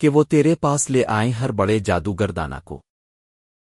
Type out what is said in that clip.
کہ وہ تیرے پاس لے آئیں ہر بڑے جادوگر دانا کو۔